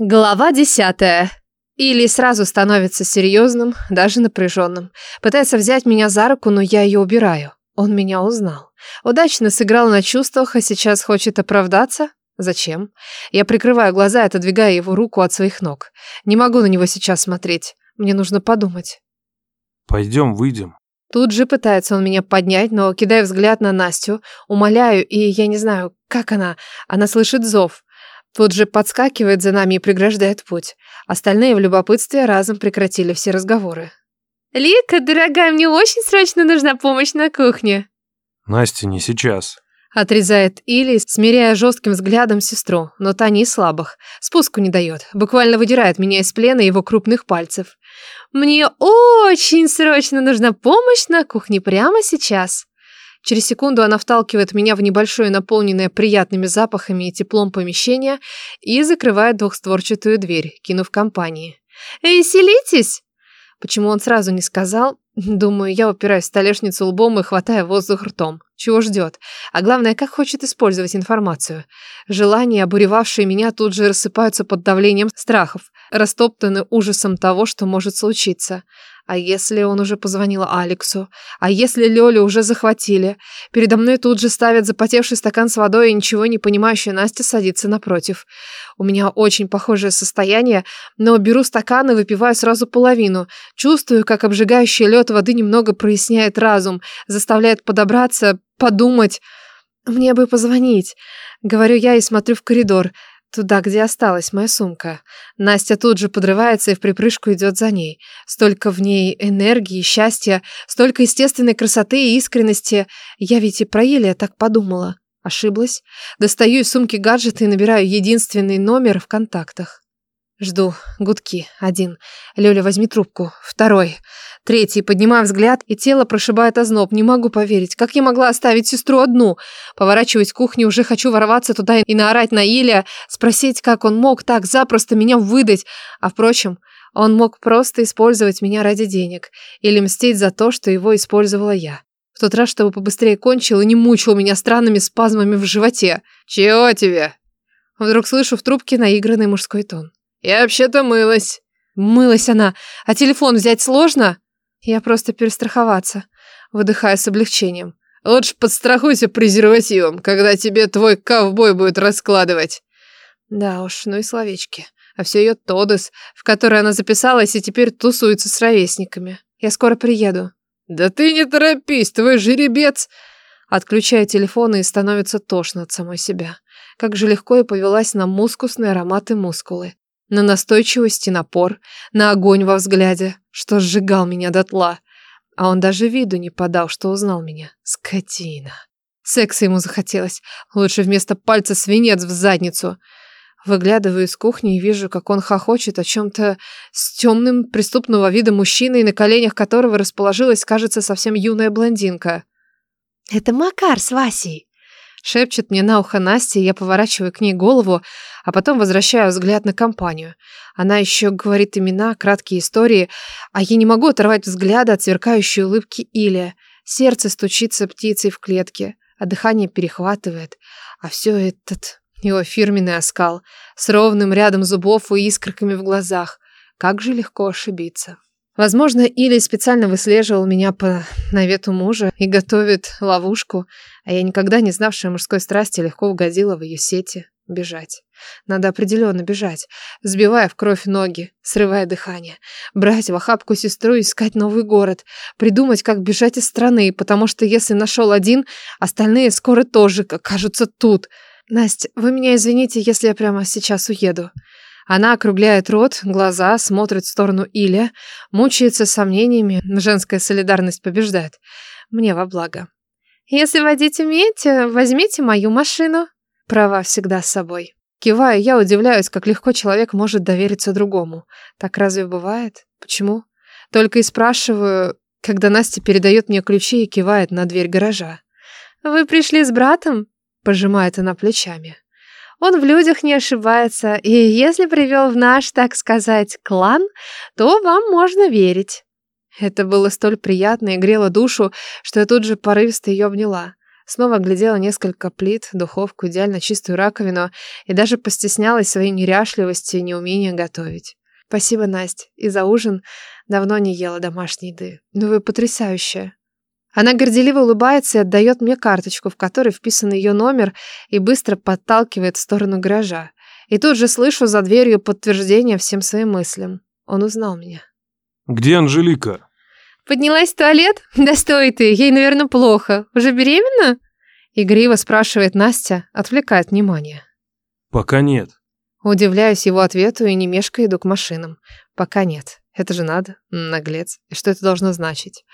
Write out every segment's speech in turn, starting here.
Глава десятая. Или сразу становится серьезным, даже напряженным. Пытается взять меня за руку, но я ее убираю. Он меня узнал. Удачно сыграл на чувствах, а сейчас хочет оправдаться? Зачем? Я прикрываю глаза и отодвигаю его руку от своих ног. Не могу на него сейчас смотреть. Мне нужно подумать. Пойдем, выйдем. Тут же пытается он меня поднять, но кидая взгляд на Настю, умоляю, и я не знаю, как она. Она слышит зов. Тут же подскакивает за нами и преграждает путь. Остальные в любопытстве разом прекратили все разговоры. «Лика, дорогая, мне очень срочно нужна помощь на кухне». Настя, не сейчас. Отрезает Или, смиряя жестким взглядом сестру, но та не из слабых. Спуску не дает, буквально выдирает меня из плена его крупных пальцев. «Мне очень срочно нужна помощь на кухне прямо сейчас». Через секунду она вталкивает меня в небольшое наполненное приятными запахами и теплом помещение и закрывает двухстворчатую дверь, кинув компании. «Веселитесь!» Почему он сразу не сказал? Думаю, я упираюсь в столешницу лбом и хватаю воздух ртом. Чего ждет? А главное, как хочет использовать информацию. Желания, обуревавшие меня, тут же рассыпаются под давлением страхов, растоптаны ужасом того, что может случиться. А если он уже позвонил Алексу? А если Лёлю уже захватили? Передо мной тут же ставят запотевший стакан с водой, и ничего не понимающая Настя садится напротив. У меня очень похожее состояние, но беру стакан и выпиваю сразу половину. Чувствую, как обжигающий лед воды немного проясняет разум, заставляет подобраться, подумать. Мне бы позвонить. Говорю я и смотрю в коридор. Туда, где осталась моя сумка. Настя тут же подрывается и в припрыжку идет за ней. Столько в ней энергии, счастья, столько естественной красоты и искренности. Я ведь и про Елия так подумала. Ошиблась. Достаю из сумки гаджеты и набираю единственный номер в контактах. Жду. Гудки. Один. Лёля, возьми трубку. Второй. Третий. Поднимаю взгляд, и тело прошибает озноб. Не могу поверить. Как я могла оставить сестру одну? Поворачиваюсь к кухне, уже хочу ворваться туда и наорать на Илья, спросить, как он мог так запросто меня выдать. А впрочем, он мог просто использовать меня ради денег. Или мстить за то, что его использовала я. В тот раз, чтобы побыстрее кончил и не мучил меня странными спазмами в животе. «Чего тебе?» Вдруг слышу в трубке наигранный мужской тон. «Я вообще-то мылась». Мылась она. А телефон взять сложно? Я просто перестраховаться. Выдыхаю с облегчением. Лучше подстрахуйся презервативом, когда тебе твой ковбой будет раскладывать. Да уж, ну и словечки. А все ее Тодес, в которой она записалась и теперь тусуется с ровесниками. Я скоро приеду. Да ты не торопись, твой жеребец... Отключаю телефон и становится тошно от самой себя. Как же легко я повелась на мускусные ароматы мускулы на настойчивость и напор, на огонь во взгляде, что сжигал меня дотла. А он даже виду не подал, что узнал меня. Скотина. Секса ему захотелось. Лучше вместо пальца свинец в задницу. Выглядываю из кухни и вижу, как он хохочет о чем-то с темным преступного вида мужчиной, на коленях которого расположилась, кажется, совсем юная блондинка. «Это Макар с Васей», Шепчет мне на ухо Настя, и я поворачиваю к ней голову, а потом возвращаю взгляд на компанию. Она еще говорит имена, краткие истории, а я не могу оторвать взгляда от сверкающей улыбки Илья. Сердце стучится птицей в клетке, а дыхание перехватывает. А все этот его фирменный оскал с ровным рядом зубов и искорками в глазах. Как же легко ошибиться. Возможно, Или специально выслеживал меня по навету мужа и готовит ловушку, а я, никогда не знавшая мужской страсти, легко угодила в ее сети. Бежать. Надо определенно бежать, сбивая в кровь ноги, срывая дыхание. Брать в охапку сестру и искать новый город. Придумать, как бежать из страны, потому что если нашел один, остальные скоро тоже окажутся тут. Настя, вы меня извините, если я прямо сейчас уеду. Она округляет рот, глаза, смотрит в сторону Иля, мучается сомнениями, женская солидарность побеждает. Мне во благо. «Если водить умеете, возьмите мою машину». Права всегда с собой. Киваю, я удивляюсь, как легко человек может довериться другому. Так разве бывает? Почему? Только и спрашиваю, когда Настя передает мне ключи и кивает на дверь гаража. «Вы пришли с братом?» Пожимает она плечами. Он в людях не ошибается, и если привел в наш, так сказать, клан, то вам можно верить. Это было столь приятно и грело душу, что я тут же порывисто ее обняла. Снова оглядела несколько плит, духовку, идеально чистую раковину и даже постеснялась своей неряшливости и неумения готовить. Спасибо, Настя. И за ужин давно не ела домашней еды. Ну вы потрясающая. Она горделиво улыбается и отдает мне карточку, в которой вписан ее номер, и быстро подталкивает в сторону гаража. И тут же слышу за дверью подтверждение всем своим мыслям. Он узнал меня. Где Анжелика? Поднялась в туалет? Да стой ты, ей, наверное, плохо. Уже беременна? Игриво спрашивает Настя, отвлекает внимание. Пока нет. Удивляюсь его ответу и не мешкая иду к машинам. Пока нет. Это же надо. Наглец. И что это должно значить?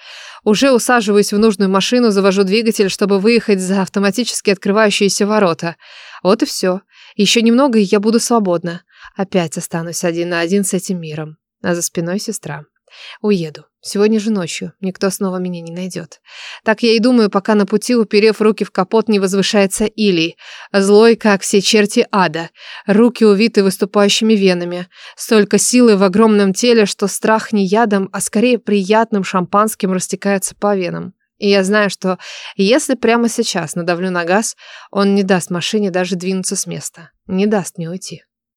Уже усаживаюсь в нужную машину, завожу двигатель, чтобы выехать за автоматически открывающиеся ворота. Вот и все. Еще немного, и я буду свободна. Опять останусь один на один с этим миром. А за спиной сестра. Уеду. Сегодня же ночью. Никто снова меня не найдет. Так я и думаю, пока на пути, уперев руки в капот, не возвышается Илий. Злой, как все черти ада. Руки увиты выступающими венами. Столько силы в огромном теле, что страх не ядом, а скорее приятным шампанским растекается по венам. И я знаю, что если прямо сейчас надавлю на газ, он не даст машине даже двинуться с места. Не даст мне уйти.